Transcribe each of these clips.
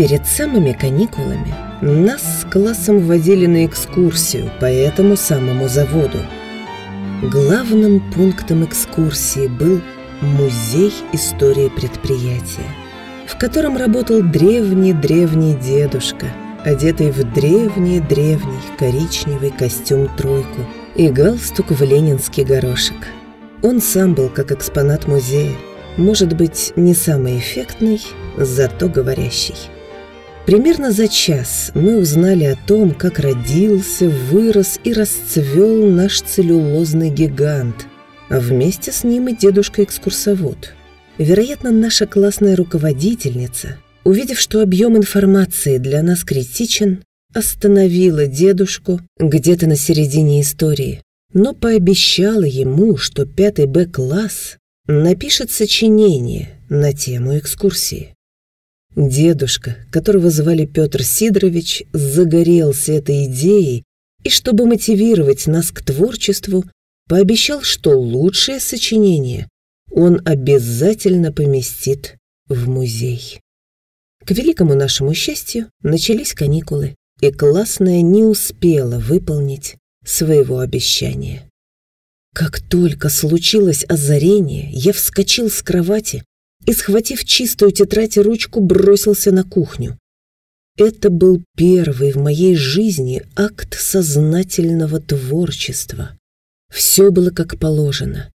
Перед самыми каникулами нас с классом водили на экскурсию по этому самому заводу. Главным пунктом экскурсии был музей истории предприятия, в котором работал древний-древний дедушка, одетый в древний-древний коричневый костюм-тройку и галстук в ленинский горошек. Он сам был как экспонат музея, может быть, не самый эффектный, зато говорящий. Примерно за час мы узнали о том, как родился, вырос и расцвел наш целлюлозный гигант, а вместе с ним и дедушка-экскурсовод. Вероятно, наша классная руководительница, увидев, что объем информации для нас критичен, остановила дедушку где-то на середине истории, но пообещала ему, что пятый Б-класс напишет сочинение на тему экскурсии. Дедушка, которого звали Петр Сидорович, загорелся этой идеей и, чтобы мотивировать нас к творчеству, пообещал, что лучшее сочинение он обязательно поместит в музей. К великому нашему счастью начались каникулы, и классная не успела выполнить своего обещания. Как только случилось озарение, я вскочил с кровати и, схватив чистую тетрадь и ручку, бросился на кухню. Это был первый в моей жизни акт сознательного творчества. Все было как положено.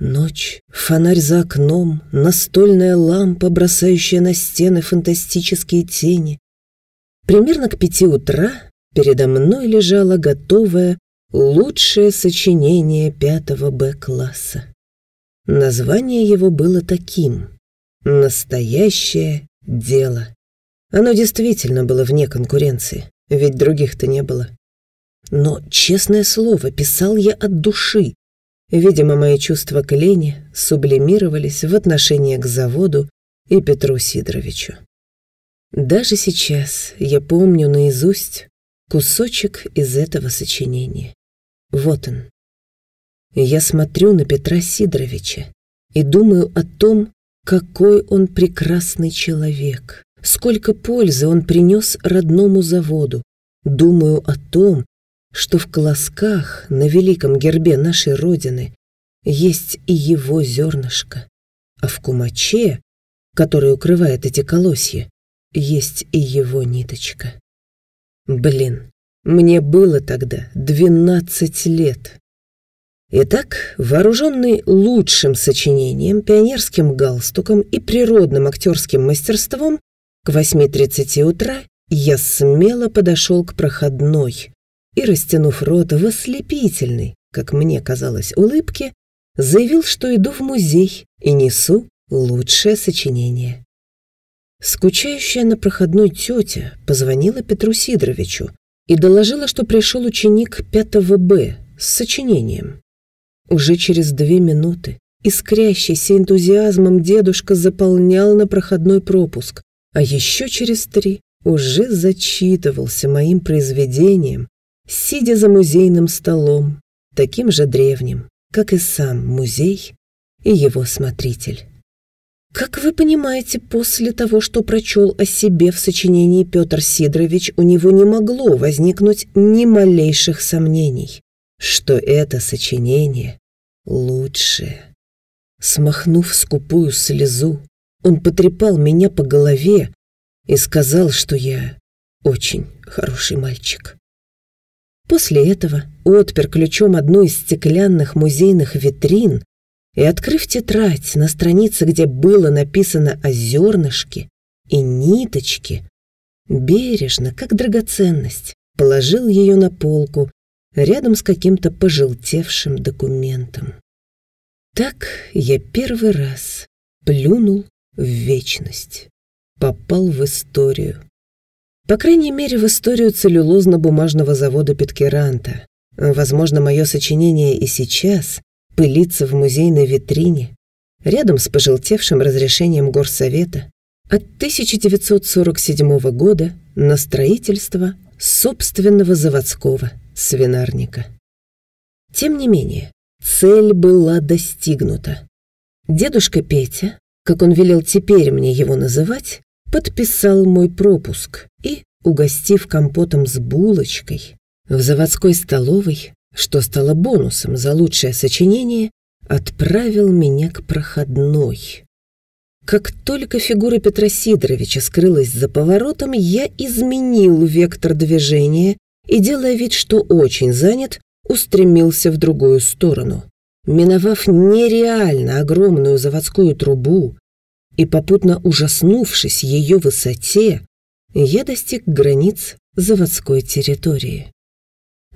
Ночь, фонарь за окном, настольная лампа, бросающая на стены фантастические тени. Примерно к пяти утра передо мной лежало готовое лучшее сочинение пятого Б-класса. Название его было таким Настоящее дело. Оно действительно было вне конкуренции, ведь других-то не было. Но, честное слово, писал я от души. Видимо, мои чувства к Лене сублимировались в отношении к заводу и Петру Сидоровичу. Даже сейчас я помню наизусть кусочек из этого сочинения. Вот он. Я смотрю на Петра Сидоровича и думаю о том, какой он прекрасный человек! Сколько пользы он принес родному заводу! Думаю о том, что в колосках на великом гербе нашей Родины есть и его зернышко, а в кумаче, который укрывает эти колосья, есть и его ниточка. Блин, мне было тогда двенадцать лет. Итак, вооруженный лучшим сочинением, пионерским галстуком и природным актерским мастерством, к 8.30 утра я смело подошел к проходной и, растянув рот в ослепительной, как мне казалось, улыбке, заявил, что иду в музей и несу лучшее сочинение. Скучающая на проходной тетя позвонила Петру Сидоровичу и доложила, что пришел ученик 5 Б с сочинением. Уже через две минуты искрящийся энтузиазмом дедушка заполнял на проходной пропуск, а еще через три уже зачитывался моим произведением, сидя за музейным столом, таким же древним, как и сам музей и его смотритель. Как вы понимаете, после того, что прочел о себе в сочинении Петр Сидорович, у него не могло возникнуть ни малейших сомнений что это сочинение лучшее. Смахнув скупую слезу, он потрепал меня по голове и сказал, что я очень хороший мальчик. После этого отпер ключом одну из стеклянных музейных витрин и, открыв тетрадь на странице, где было написано о зернышке и ниточке, бережно, как драгоценность, положил ее на полку рядом с каким-то пожелтевшим документом. Так я первый раз плюнул в вечность, попал в историю. По крайней мере, в историю целлюлозно-бумажного завода Петкеранта. Возможно, мое сочинение и сейчас пылится в музейной витрине, рядом с пожелтевшим разрешением горсовета от 1947 года на строительство собственного заводского свинарника. Тем не менее, цель была достигнута. Дедушка Петя, как он велел теперь мне его называть, подписал мой пропуск и, угостив компотом с булочкой, в заводской столовой, что стало бонусом за лучшее сочинение, отправил меня к проходной. Как только фигура Петра Сидоровича скрылась за поворотом, я изменил вектор движения и, делая вид, что очень занят, устремился в другую сторону. Миновав нереально огромную заводскую трубу и попутно ужаснувшись ее высоте, я достиг границ заводской территории.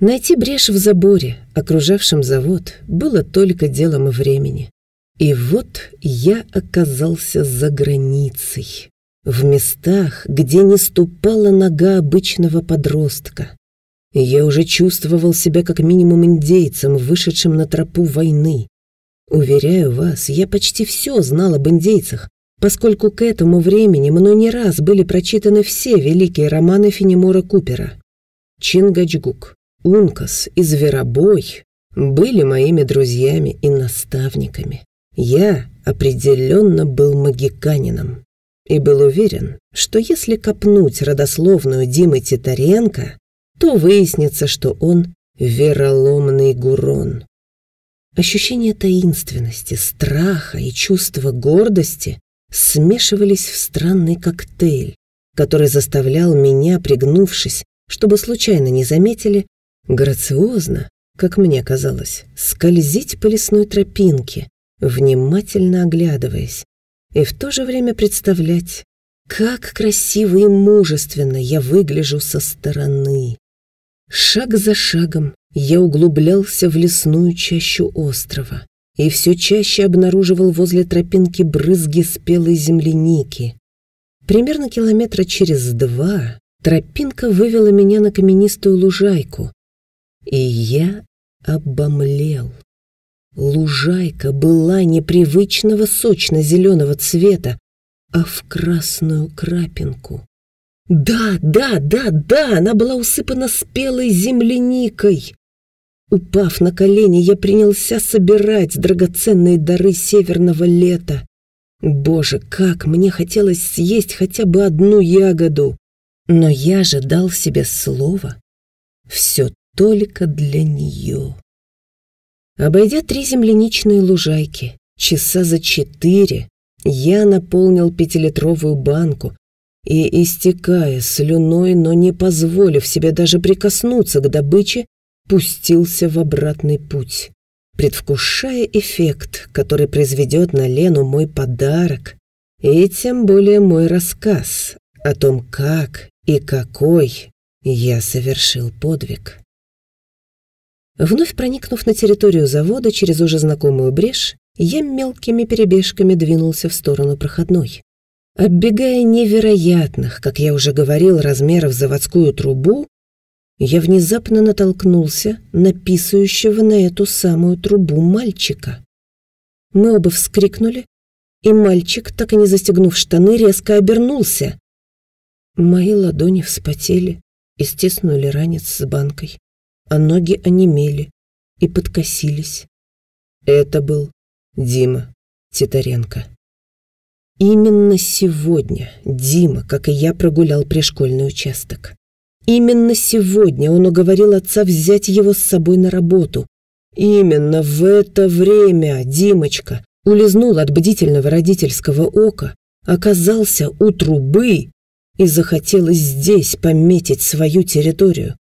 Найти брешь в заборе, окружавшем завод, было только делом времени. И вот я оказался за границей, в местах, где не ступала нога обычного подростка. Я уже чувствовал себя как минимум индейцем, вышедшим на тропу войны. Уверяю вас, я почти все знал об индейцах, поскольку к этому времени мной не раз были прочитаны все великие романы Фенемора Купера. Чингачгук, Ункас и Зверобой были моими друзьями и наставниками. Я определенно был магиканином и был уверен, что если копнуть родословную Димы Титаренко, то выяснится, что он вероломный гурон. Ощущение таинственности, страха и чувство гордости смешивались в странный коктейль, который заставлял меня, пригнувшись, чтобы случайно не заметили, грациозно, как мне казалось, скользить по лесной тропинке, внимательно оглядываясь, и в то же время представлять, как красиво и мужественно я выгляжу со стороны. Шаг за шагом я углублялся в лесную чащу острова и все чаще обнаруживал возле тропинки брызги спелой земляники. Примерно километра через два тропинка вывела меня на каменистую лужайку, и я обомлел. Лужайка была непривычного сочно-зеленого цвета, а в красную крапинку. Да, да, да, да, она была усыпана спелой земляникой. Упав на колени, я принялся собирать драгоценные дары северного лета. Боже, как мне хотелось съесть хотя бы одну ягоду. Но я же дал себе слово. Все только для нее. Обойдя три земляничные лужайки, часа за четыре, я наполнил пятилитровую банку и, истекая слюной, но не позволив себе даже прикоснуться к добыче, пустился в обратный путь, предвкушая эффект, который произведет на Лену мой подарок, и тем более мой рассказ о том, как и какой я совершил подвиг. Вновь проникнув на территорию завода через уже знакомую брешь, я мелкими перебежками двинулся в сторону проходной. Оббегая невероятных, как я уже говорил, размеров заводскую трубу, я внезапно натолкнулся на писающего на эту самую трубу мальчика. Мы оба вскрикнули, и мальчик, так и не застегнув штаны, резко обернулся. Мои ладони вспотели и стиснули ранец с банкой а ноги онемели и подкосились. Это был Дима Титаренко. Именно сегодня Дима, как и я, прогулял пришкольный участок. Именно сегодня он уговорил отца взять его с собой на работу. Именно в это время Димочка улизнул от бдительного родительского ока, оказался у трубы и захотелось здесь пометить свою территорию.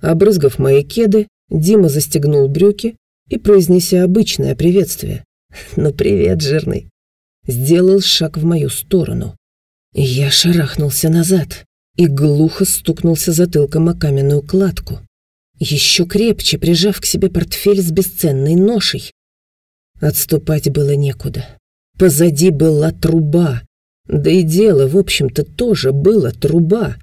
Обрызгав мои кеды, Дима застегнул брюки и, произнеся обычное приветствие, «Ну привет, жирный», сделал шаг в мою сторону. Я шарахнулся назад и глухо стукнулся затылком о каменную кладку, еще крепче прижав к себе портфель с бесценной ношей. Отступать было некуда. Позади была труба, да и дело, в общем-то, тоже было труба.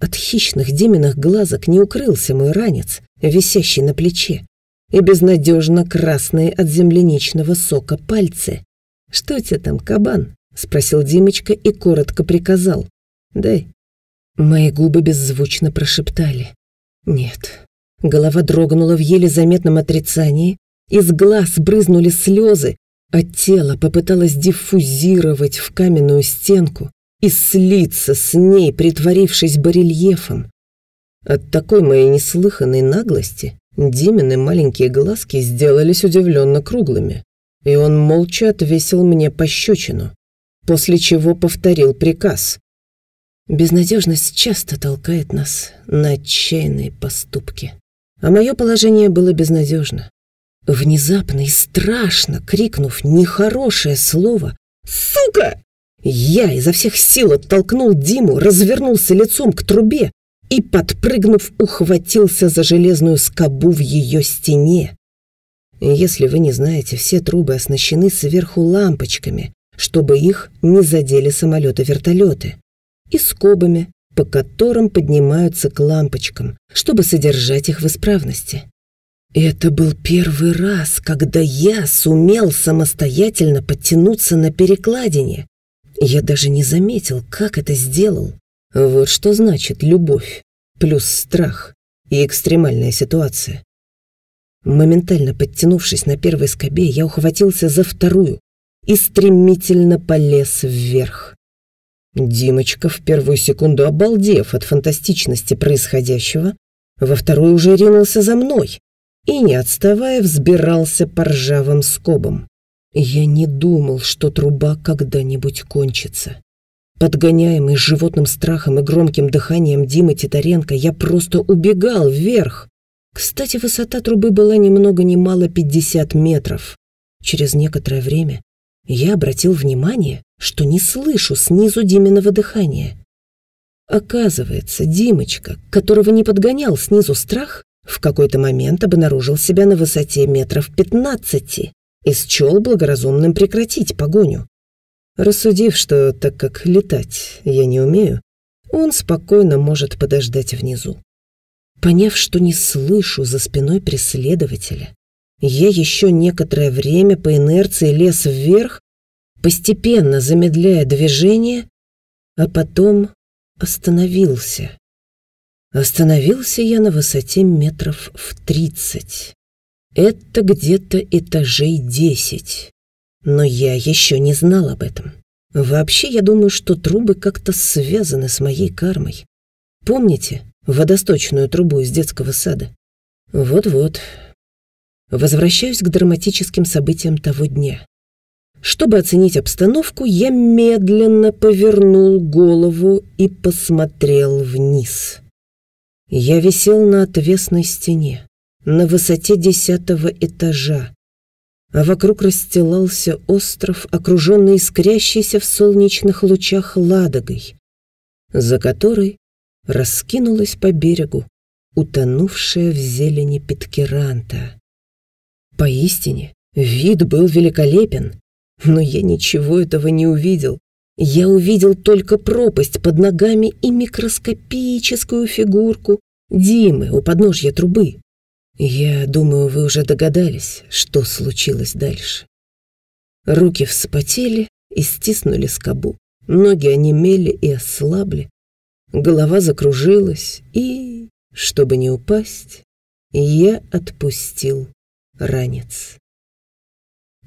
От хищных Диминых глазок не укрылся мой ранец, висящий на плече, и безнадежно красные от земляничного сока пальцы. «Что у тебя там, кабан?» — спросил Димочка и коротко приказал. «Дай». Мои губы беззвучно прошептали. «Нет». Голова дрогнула в еле заметном отрицании, из глаз брызнули слезы, а тело попыталось диффузировать в каменную стенку, и слиться с ней, притворившись барельефом. От такой моей неслыханной наглости Димины маленькие глазки сделались удивленно круглыми, и он молча отвесил мне пощечину, после чего повторил приказ. Безнадежность часто толкает нас на отчаянные поступки. А мое положение было безнадежно. Внезапно и страшно крикнув нехорошее слово «Сука!», я изо всех сил оттолкнул Диму, развернулся лицом к трубе и, подпрыгнув, ухватился за железную скобу в ее стене. Если вы не знаете, все трубы оснащены сверху лампочками, чтобы их не задели самолеты-вертолеты, и скобами, по которым поднимаются к лампочкам, чтобы содержать их в исправности. Это был первый раз, когда я сумел самостоятельно подтянуться на перекладине. Я даже не заметил, как это сделал. Вот что значит любовь, плюс страх и экстремальная ситуация. Моментально подтянувшись на первой скобе, я ухватился за вторую и стремительно полез вверх. Димочка, в первую секунду обалдев от фантастичности происходящего, во вторую уже ринулся за мной и, не отставая, взбирался по ржавым скобам. Я не думал, что труба когда-нибудь кончится. Подгоняемый животным страхом и громким дыханием Димы Титаренко, я просто убегал вверх. Кстати, высота трубы была ни много ни мало 50 метров. Через некоторое время я обратил внимание, что не слышу снизу Диминого дыхания. Оказывается, Димочка, которого не подгонял снизу страх, в какой-то момент обнаружил себя на высоте метров пятнадцати и счел благоразумным прекратить погоню. Рассудив, что так как летать я не умею, он спокойно может подождать внизу. Поняв, что не слышу за спиной преследователя, я еще некоторое время по инерции лез вверх, постепенно замедляя движение, а потом остановился. Остановился я на высоте метров в тридцать. Это где-то этажей десять. Но я еще не знал об этом. Вообще, я думаю, что трубы как-то связаны с моей кармой. Помните водосточную трубу из детского сада? Вот-вот. Возвращаюсь к драматическим событиям того дня. Чтобы оценить обстановку, я медленно повернул голову и посмотрел вниз. Я висел на отвесной стене, на высоте десятого этажа, а вокруг расстилался остров, окруженный искрящейся в солнечных лучах ладогой, за которой раскинулась по берегу утонувшая в зелени Питкеранта. Поистине, вид был великолепен, но я ничего этого не увидел, я увидел только пропасть под ногами и микроскопическую фигурку Димы у подножья трубы. Я думаю, вы уже догадались, что случилось дальше. Руки вспотели и стиснули скобу. Ноги онемели и ослабли. Голова закружилась, и, чтобы не упасть, я отпустил ранец.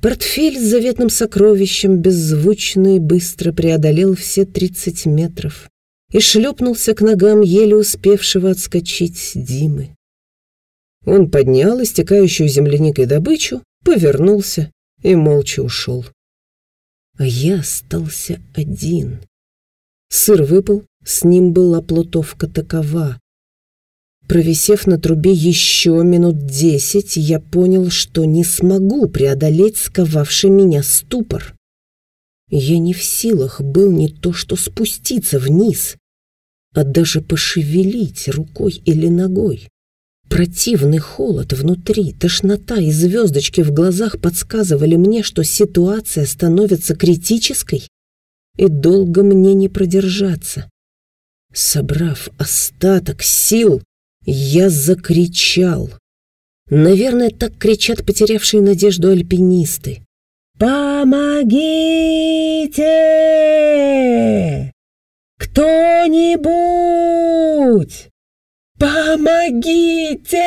Портфель с заветным сокровищем беззвучно и быстро преодолел все тридцать метров и шлепнулся к ногам еле успевшего отскочить Димы. Он поднял истекающую земляникой добычу, повернулся и молча ушел. А я остался один. Сыр выпал, с ним была плутовка такова. Провисев на трубе еще минут десять, я понял, что не смогу преодолеть сковавший меня ступор. Я не в силах был не то что спуститься вниз, а даже пошевелить рукой или ногой. Противный холод внутри, тошнота и звездочки в глазах подсказывали мне, что ситуация становится критической, и долго мне не продержаться. Собрав остаток сил, я закричал. Наверное, так кричат потерявшие надежду альпинисты. «Помогите! Кто-нибудь! Помогите!»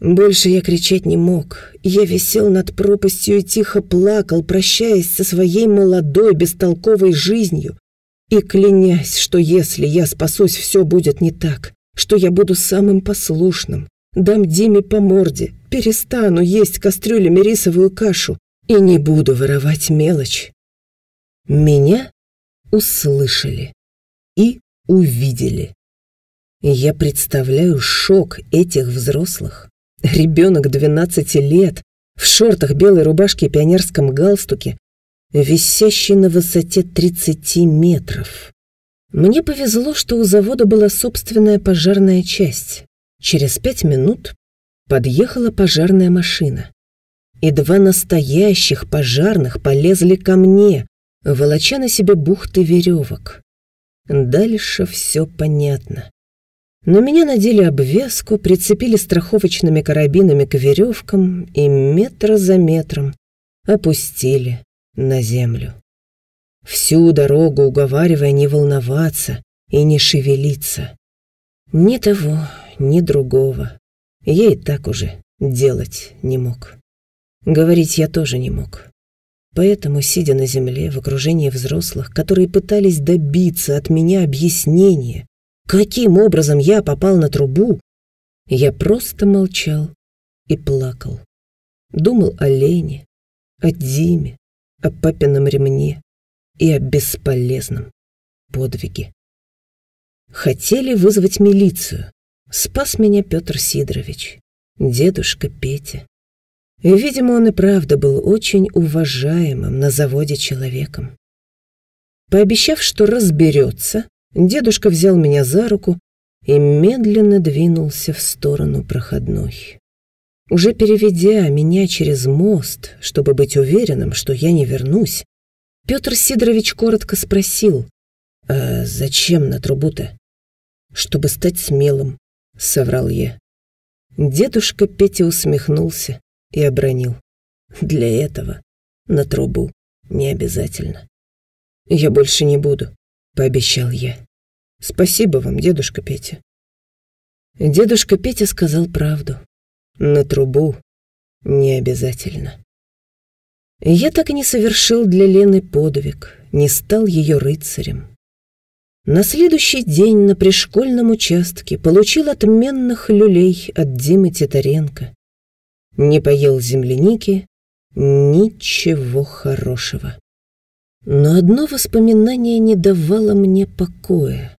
Больше я кричать не мог. Я висел над пропастью и тихо плакал, прощаясь со своей молодой, бестолковой жизнью, И клянясь, что если я спасусь, все будет не так, что я буду самым послушным, дам Диме по морде, перестану есть кастрюлями рисовую кашу и не буду воровать мелочь. Меня услышали и увидели. Я представляю шок этих взрослых. Ребенок 12 лет, в шортах, белой рубашке и пионерском галстуке, висящий на высоте 30 метров. Мне повезло, что у завода была собственная пожарная часть. Через пять минут подъехала пожарная машина. И два настоящих пожарных полезли ко мне, волоча на себе бухты веревок. Дальше все понятно. На меня надели обвеску, прицепили страховочными карабинами к веревкам и метра за метром опустили на землю. Всю дорогу уговаривая не волноваться и не шевелиться. Ни того, ни другого. И так уже делать не мог. Говорить я тоже не мог. Поэтому, сидя на земле в окружении взрослых, которые пытались добиться от меня объяснения, каким образом я попал на трубу, я просто молчал и плакал. Думал о Лене, о Диме, о папином ремне и о бесполезном подвиге. Хотели вызвать милицию. Спас меня Петр Сидорович, дедушка Петя. Видимо, он и правда был очень уважаемым на заводе человеком. Пообещав, что разберется, дедушка взял меня за руку и медленно двинулся в сторону проходной. Уже переведя меня через мост, чтобы быть уверенным, что я не вернусь, Петр Сидорович коротко спросил, «А зачем на трубу-то?» «Чтобы стать смелым», — соврал я. Дедушка Петя усмехнулся и обронил. Для этого на трубу не обязательно. Я больше не буду, пообещал я. Спасибо вам, дедушка Петя. Дедушка Петя сказал правду. На трубу не обязательно. Я так и не совершил для Лены подвиг, не стал ее рыцарем. На следующий день на пришкольном участке получил отменных люлей от Димы Титаренко не поел земляники, ничего хорошего. Но одно воспоминание не давало мне покоя.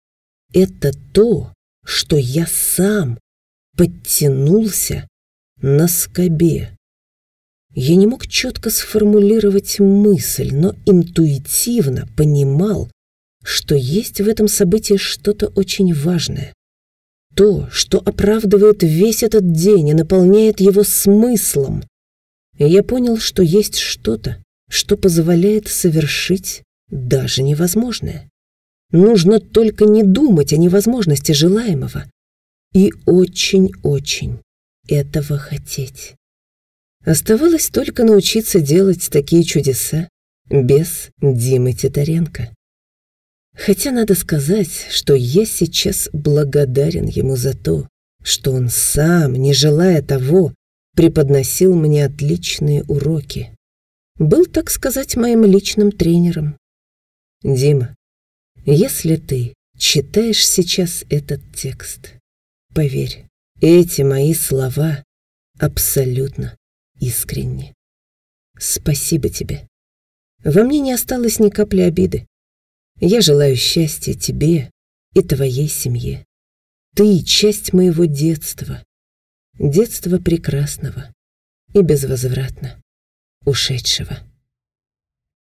Это то, что я сам подтянулся на скобе. Я не мог четко сформулировать мысль, но интуитивно понимал, что есть в этом событии что-то очень важное то, что оправдывает весь этот день и наполняет его смыслом. И я понял, что есть что-то, что позволяет совершить даже невозможное. Нужно только не думать о невозможности желаемого и очень-очень этого хотеть. Оставалось только научиться делать такие чудеса без Димы Титаренко. Хотя надо сказать, что я сейчас благодарен ему за то, что он сам, не желая того, преподносил мне отличные уроки. Был, так сказать, моим личным тренером. Дима, если ты читаешь сейчас этот текст, поверь, эти мои слова абсолютно искренни. Спасибо тебе. Во мне не осталось ни капли обиды. Я желаю счастья тебе и твоей семье. Ты — часть моего детства, детства прекрасного и безвозвратно ушедшего.